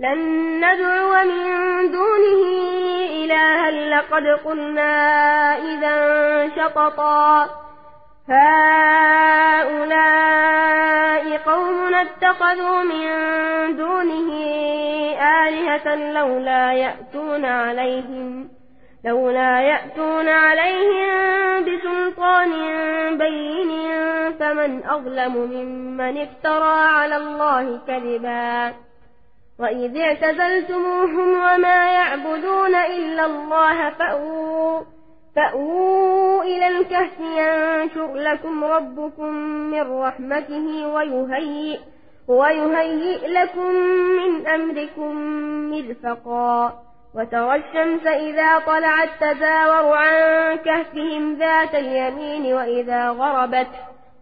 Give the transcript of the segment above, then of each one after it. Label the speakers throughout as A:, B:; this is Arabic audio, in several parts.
A: لن ندعو من دونه إلها لقد قلنا إذا شططا. هؤلاء قوم اتخذوا من دونه آلهة لولا يأتون عليهم لولا يأتون عليهم بسلطان بين فمن أظلم ممن افترى على الله كذبا. وإذ اعتزلتموهم وما يعبدون إلا الله فأووا, فأووا إلى الكهف ينشر لكم ربكم من رحمته ويهيئ, ويهيئ لكم من أمركم مرفقا وترى الشمس إذا طلعت تزاور عن كهفهم ذات اليمين وإذا غربت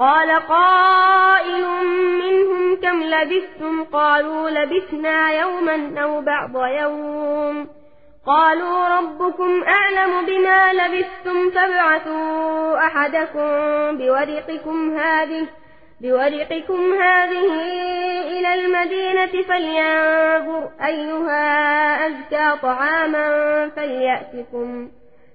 A: قال قائل منهم كم لبثتم؟ قالوا لبثنا يوما أو بعض يوم. قالوا ربكم أعلم بما لبثتم فابعثوا أحدكم بورقكم هذه بورقكم هذه إلى المدينة فلينظر أيها أزكى طعاما فليأتكم.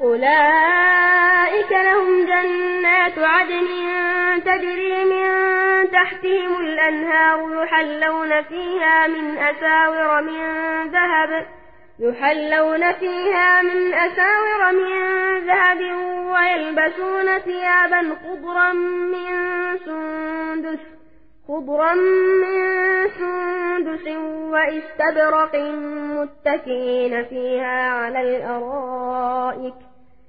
A: أولئك لهم جنات عدن تجري من تحتهم الأنهار يحلون فيها من أساور من ذهب يحلون فيها من أساور من ذهب ويلبسون ثيابا خضرا من سندس خضرا من سندس وإستبرق متكئين فيها على الأرائك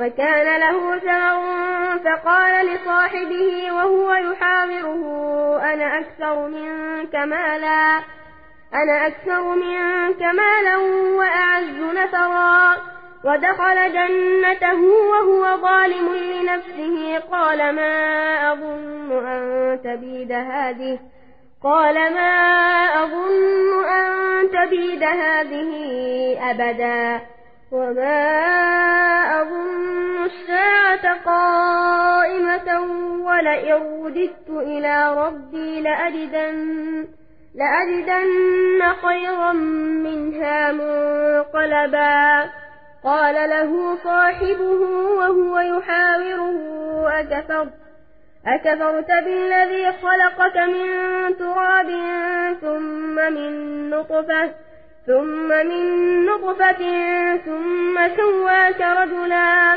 A: وكان له ثمر فقال لصاحبه وهو يحاوره أنا أكثر منك مالا؟ أنا أكثر منك مالا وأعز نثرا ودخل جنته وهو ظالم لنفسه قال ما أظن أن تبيد هذه؟ قال ما أظن أن تبيد هذه أبدا. وما قائمة ولئن رددت إلى ربي لأجدن, لأجدن خيرا منها منقلبا. قال له صاحبه وهو يحاوره أكفرت أكفرت بالذي خلقك من تراب ثم من نطفة ثم من نطفة ثم سواك رجلا.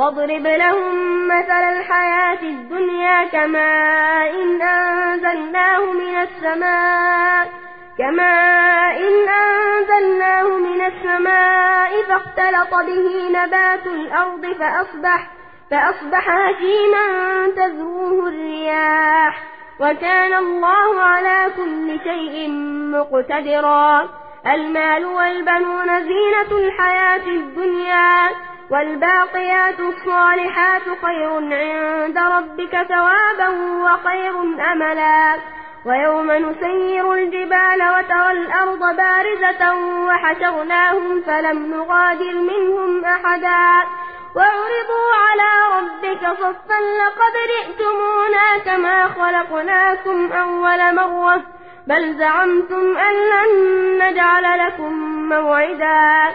A: واضرب لهم مثل الحياة الدنيا كماء إن أنزلناه من السماء كماء إن أنزلناه من السماء فاختلط به نبات الأرض فأصبح فأصبح هشيما تذروه الرياح وكان الله على كل شيء مقتدرا المال والبنون زينة الحياة الدنيا والباقيات الصالحات خير عند ربك ثوابا وخير أملا. ويوم نسير الجبال وترى الأرض بارزة وحشرناهم فلم نغادر منهم أحدا. وعرضوا على ربك صفا لقد جئتمونا كما خلقناكم أول مرة. بل زعمتم أن لن نجعل لكم موعدا.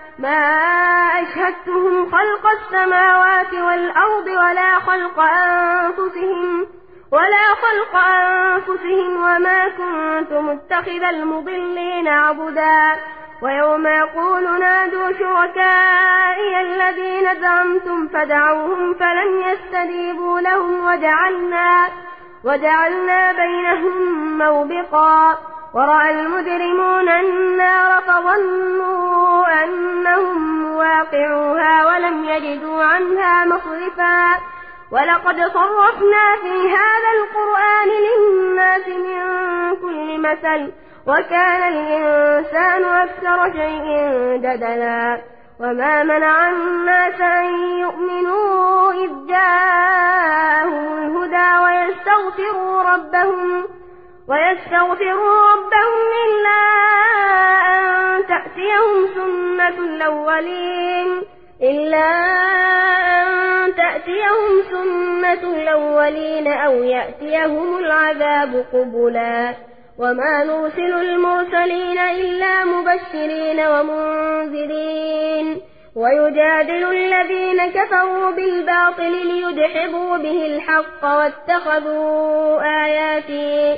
A: ما أشهدتهم خلق السماوات والأرض ولا خلق أنفسهم ولا خلق أنفسهم وما كنت متخذ المضلين عبدا ويوم يقول نادوا شركائي الذين زعمتم فدعوهم فلم يستجيبوا لهم وجعلنا وجعلنا بينهم موبقا ورأى المجرمون النار فظنوا أنهم واقعوها ولم يجدوا عنها مصرفا. ولقد صرفنا في هذا القرآن للناس من كل مثل وكان الإنسان أكثر شيء جدلا. وما منع الناس أن يؤمنوا إذ جاءهم الهدى ويستغفروا ربهم. ويستغفروا ربهم إلا أن تأتيهم سنة الأولين. إلا أن تأتيهم سنة الأولين أو يأتيهم العذاب قبلا. وما نرسل المرسلين إلا مبشرين ومنذرين. ويجادل الذين كفروا بالباطل ليدحضوا به الحق واتخذوا آياتي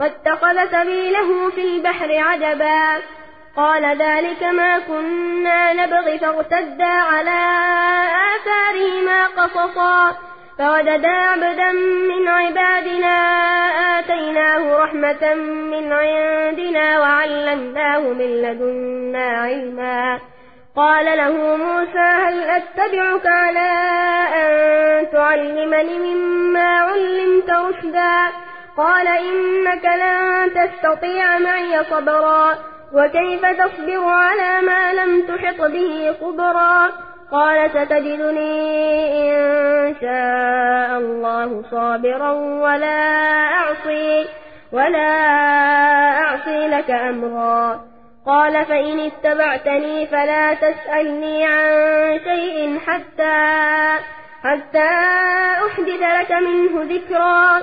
A: واتخذ سبيله في البحر عجبا. قال ذلك ما كنا نبغي فارتدا على آثارهما قصصا. فوجدا عبدا من عبادنا آتيناه رحمة من عندنا وعلمناه من لدنا علما. قال له موسى هل أتبعك على أن تعلمني مما علمت رشدا؟ قال إنك لن تستطيع معي صبرا وكيف تصبر على ما لم تحط به خبرا؟ قال ستجدني إن شاء الله صابرا ولا أعصي ولا أعصي لك أمرا. قال فإن اتبعتني فلا تسألني عن شيء حتى حتى أحدث لك منه ذكرا.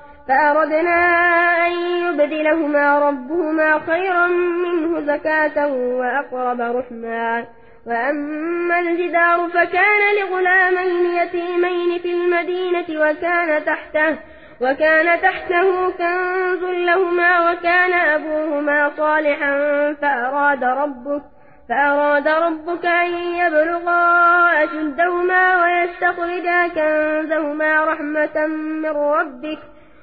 A: فأردنا أن يبدلهما ربهما خيرا منه زكاة وأقرب رحما. وأما الجدار فكان لغلامين يتيمين في المدينة وكان تحته وكان تحته كنز لهما وكان أبوهما صالحا فأراد ربك فأراد ربك أن يبلغا أشدهما ويستخرجا كنزهما رحمة من ربك.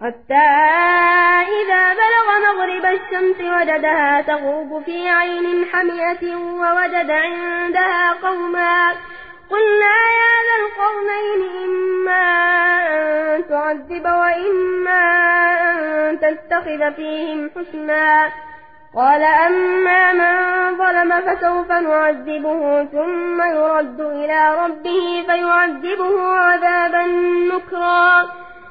A: حتى إذا بلغ مغرب الشمس وجدها تغرب في عين حمية ووجد عندها قوما. قلنا يا ذا القرنين إما أن تعذب وإما أن تتخذ فيهم حسنا. قال أما من ظلم فسوف نعذبه ثم يرد إلى ربه فيعذبه عذابا نكرا.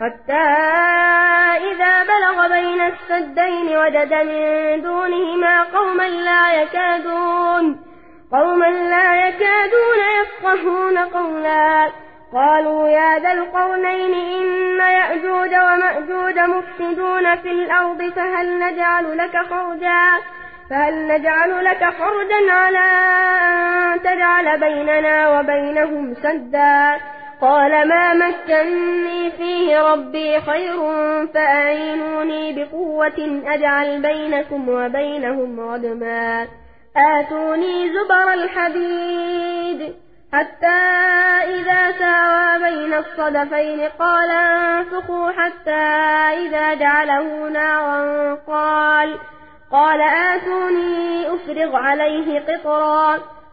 A: حتى إذا بلغ بين السدين وجد من دونهما قوما لا يكادون قوما لا يكادون يفقهون قولا. قالوا يا ذا القرنين إن يأجوج ومأجوج مفسدون في الأرض فهل نجعل لك خرجا؟ فهل نجعل لك خرجا على أن تجعل بيننا وبينهم سدا؟ قال ما مكني فيه ربي خير فأعينوني بقوة أجعل بينكم وبينهم ردما آتوني زبر الحديد حتى إذا ساوى بين الصدفين قال أنفقوا حتى إذا جعله نارا. قال قال آتوني أفرغ عليه قطرا.